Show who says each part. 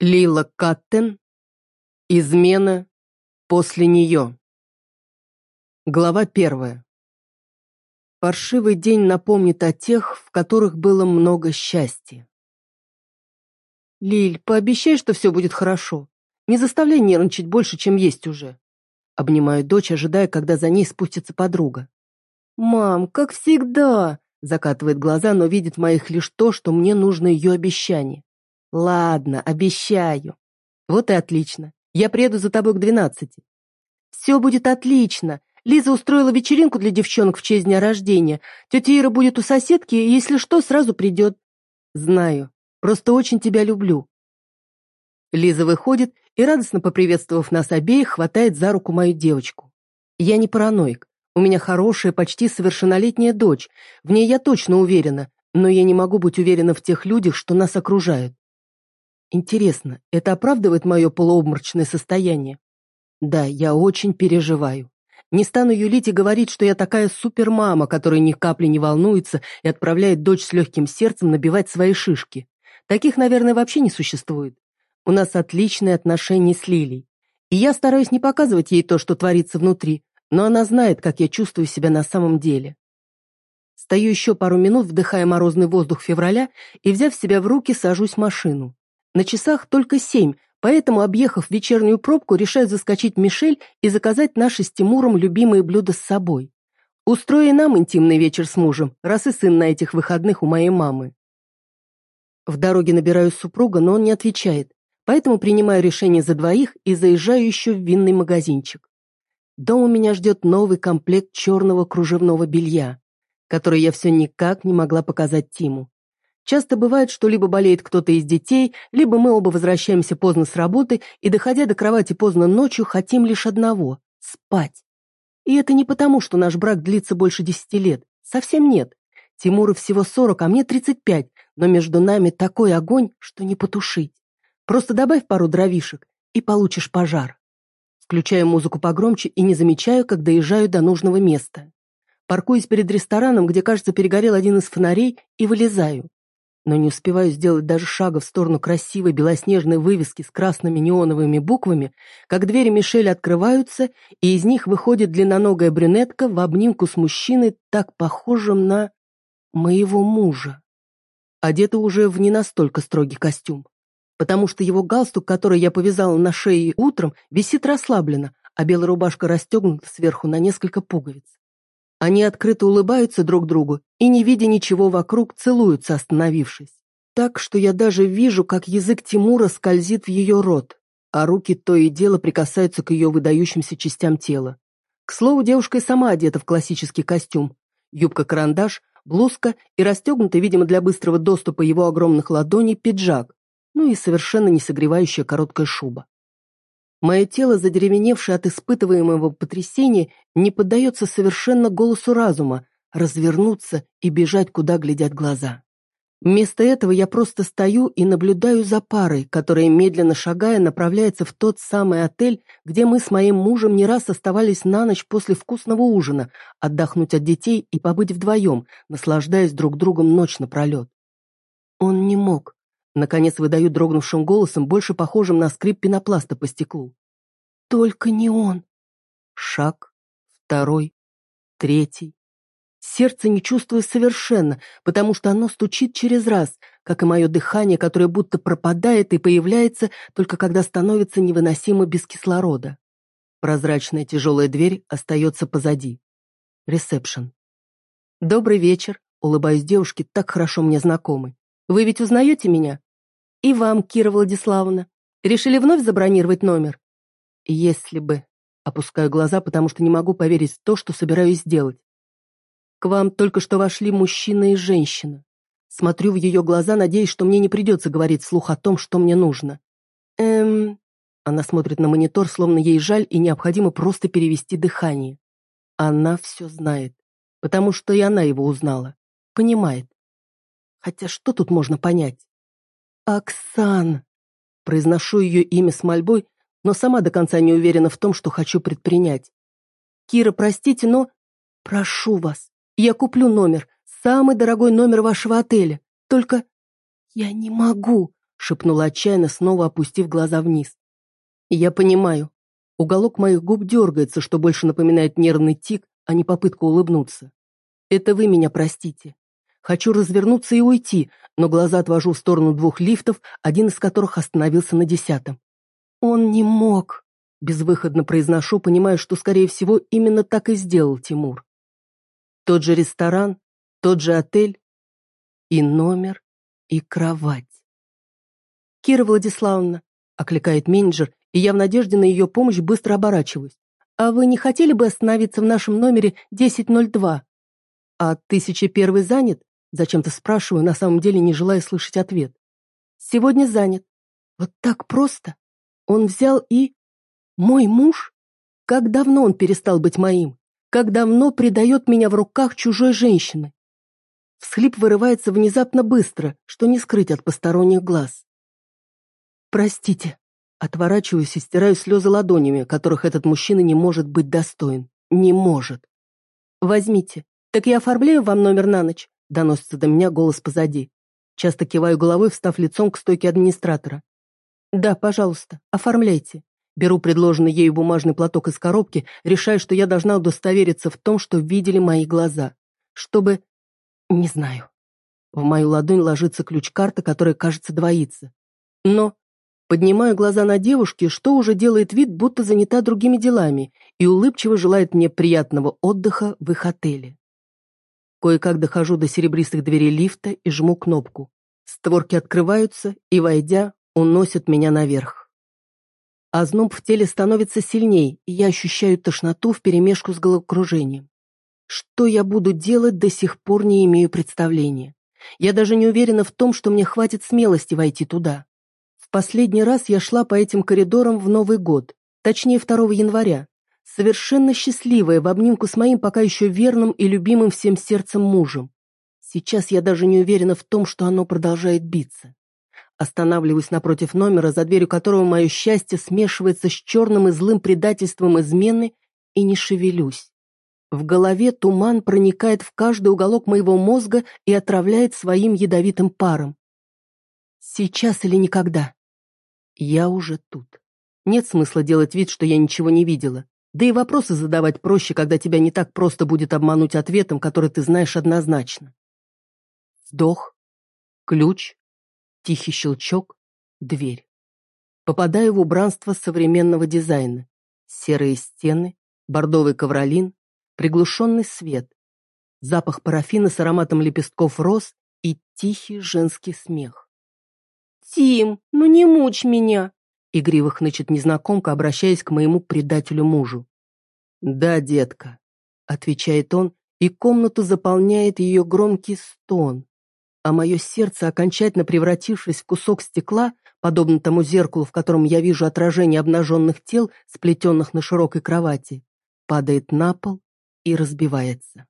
Speaker 1: Лила Каттен. Измена после нее. Глава первая. Паршивый день напомнит о тех, в которых было много счастья. «Лиль, пообещай, что все будет хорошо. Не заставляй нервничать больше, чем есть уже». Обнимаю дочь, ожидая, когда за ней спустится подруга. «Мам, как всегда!» Закатывает глаза, но видит моих лишь то, что мне нужно ее обещание. Ладно, обещаю. Вот и отлично. Я приеду за тобой к двенадцати. Все будет отлично. Лиза устроила вечеринку для девчонок в честь дня рождения. Тетя Ира будет у соседки, и если что, сразу придет. Знаю. Просто очень тебя люблю. Лиза выходит и, радостно поприветствовав нас обеих, хватает за руку мою девочку. Я не параноик. У меня хорошая, почти совершеннолетняя дочь. В ней я точно уверена, но я не могу быть уверена в тех людях, что нас окружают. Интересно, это оправдывает мое полуобморочное состояние? Да, я очень переживаю. Не стану юлить и говорить, что я такая супермама, которая ни капли не волнуется и отправляет дочь с легким сердцем набивать свои шишки. Таких, наверное, вообще не существует. У нас отличные отношения с Лилей. И я стараюсь не показывать ей то, что творится внутри, но она знает, как я чувствую себя на самом деле. Стою еще пару минут, вдыхая морозный воздух февраля, и, взяв себя в руки, сажусь в машину. На часах только семь, поэтому, объехав вечернюю пробку, решаю заскочить Мишель и заказать наши с Тимуром любимые блюда с собой. Устрою нам интимный вечер с мужем, раз и сын на этих выходных у моей мамы. В дороге набираю супруга, но он не отвечает, поэтому принимаю решение за двоих и заезжаю еще в винный магазинчик. Дома меня ждет новый комплект черного кружевного белья, который я все никак не могла показать Тиму. Часто бывает, что либо болеет кто-то из детей, либо мы оба возвращаемся поздно с работы и, доходя до кровати поздно ночью, хотим лишь одного – спать. И это не потому, что наш брак длится больше десяти лет. Совсем нет. Тимуру всего сорок, а мне тридцать пять, но между нами такой огонь, что не потушить. Просто добавь пару дровишек, и получишь пожар. Включаю музыку погромче и не замечаю, как доезжаю до нужного места. Паркуюсь перед рестораном, где, кажется, перегорел один из фонарей, и вылезаю но не успеваю сделать даже шага в сторону красивой белоснежной вывески с красными неоновыми буквами, как двери Мишель открываются, и из них выходит длинноногая брюнетка в обнимку с мужчиной, так похожим на моего мужа. Одета уже в не настолько строгий костюм, потому что его галстук, который я повязала на шее утром, висит расслабленно, а белая рубашка расстегнута сверху на несколько пуговиц. Они открыто улыбаются друг другу и, не видя ничего вокруг, целуются, остановившись. Так, что я даже вижу, как язык Тимура скользит в ее рот, а руки то и дело прикасаются к ее выдающимся частям тела. К слову, девушка и сама одета в классический костюм. Юбка-карандаш, блузка и расстегнутый, видимо, для быстрого доступа его огромных ладоней, пиджак, ну и совершенно не согревающая короткая шуба. Мое тело, задеревеневшее от испытываемого потрясения, не поддается совершенно голосу разума, развернуться и бежать, куда глядят глаза. Вместо этого я просто стою и наблюдаю за парой, которая, медленно шагая, направляется в тот самый отель, где мы с моим мужем не раз оставались на ночь после вкусного ужина, отдохнуть от детей и побыть вдвоем, наслаждаясь друг другом ночь напролет. Он не мог. Наконец выдаю дрогнувшим голосом, больше похожим на скрип пенопласта по стеклу. Только не он. Шаг, второй, третий. Сердце не чувствую совершенно, потому что оно стучит через раз, как и мое дыхание, которое будто пропадает и появляется только когда становится невыносимо без кислорода. Прозрачная тяжелая дверь остается позади. Ресепшн. «Добрый вечер», — улыбаюсь девушке, так хорошо мне знакомой. «Вы ведь узнаете меня?» «И вам, Кира Владиславовна. Решили вновь забронировать номер?» «Если бы...» Опускаю глаза, потому что не могу поверить в то, что собираюсь сделать. К вам только что вошли мужчина и женщина. Смотрю в ее глаза, надеясь, что мне не придется говорить вслух о том, что мне нужно. Эм... Она смотрит на монитор, словно ей жаль и необходимо просто перевести дыхание. Она все знает, потому что и она его узнала. Понимает. Хотя что тут можно понять? «Оксан!» Произношу ее имя с мольбой, но сама до конца не уверена в том, что хочу предпринять. «Кира, простите, но...» «Прошу вас, я куплю номер, самый дорогой номер вашего отеля. Только я не могу, — шепнула отчаянно, снова опустив глаза вниз. «Я понимаю. Уголок моих губ дергается, что больше напоминает нервный тик, а не попытку улыбнуться. Это вы меня простите. Хочу развернуться и уйти, но глаза отвожу в сторону двух лифтов, один из которых остановился на десятом. Он не мог. Безвыходно произношу, понимая, что, скорее всего, именно так и сделал Тимур. Тот же ресторан, тот же отель и номер, и кровать. «Кира Владиславовна», — окликает менеджер, и я в надежде на ее помощь быстро оборачиваюсь. «А вы не хотели бы остановиться в нашем номере 1002?» «А 1001 занят?» Зачем-то спрашиваю, на самом деле не желая слышать ответ. «Сегодня занят». Вот так просто. Он взял и... Мой муж? Как давно он перестал быть моим? Как давно предает меня в руках чужой женщины? Всхлип вырывается внезапно быстро, что не скрыть от посторонних глаз. «Простите». Отворачиваюсь и стираю слезы ладонями, которых этот мужчина не может быть достоин. Не может. «Возьмите. Так я оформляю вам номер на ночь?» Доносится до меня голос позади. Часто киваю головой, встав лицом к стойке администратора. «Да, пожалуйста, оформляйте». Беру предложенный ею бумажный платок из коробки, решая, что я должна удостовериться в том, что видели мои глаза. Чтобы... Не знаю. В мою ладонь ложится ключ-карта, которая, кажется, двоится. Но поднимаю глаза на девушке, что уже делает вид, будто занята другими делами, и улыбчиво желает мне приятного отдыха в их отеле. Кое-как дохожу до серебристых дверей лифта и жму кнопку. Створки открываются, и, войдя, уносят меня наверх. Озноб в теле становится сильней, и я ощущаю тошноту вперемешку с головокружением. Что я буду делать, до сих пор не имею представления. Я даже не уверена в том, что мне хватит смелости войти туда. В последний раз я шла по этим коридорам в Новый год, точнее 2 января, совершенно счастливая в обнимку с моим пока еще верным и любимым всем сердцем мужем. Сейчас я даже не уверена в том, что оно продолжает биться. Останавливаюсь напротив номера, за дверью которого мое счастье смешивается с черным и злым предательством измены, и не шевелюсь. В голове туман проникает в каждый уголок моего мозга и отравляет своим ядовитым паром. Сейчас или никогда. Я уже тут. Нет смысла делать вид, что я ничего не видела. Да и вопросы задавать проще, когда тебя не так просто будет обмануть ответом, который ты знаешь однозначно. Вдох, ключ, Тихий щелчок, дверь. Попадаю в убранство современного дизайна. Серые стены, бордовый ковролин, приглушенный свет, запах парафина с ароматом лепестков роз и тихий женский смех. «Тим, ну не мучь меня!» Игриво хнычет незнакомка, обращаясь к моему предателю-мужу. «Да, детка», — отвечает он, и комнату заполняет ее громкий стон а мое сердце, окончательно превратившись в кусок стекла, подобно тому зеркалу, в котором я вижу отражение обнаженных тел, сплетенных на широкой кровати, падает на пол и разбивается.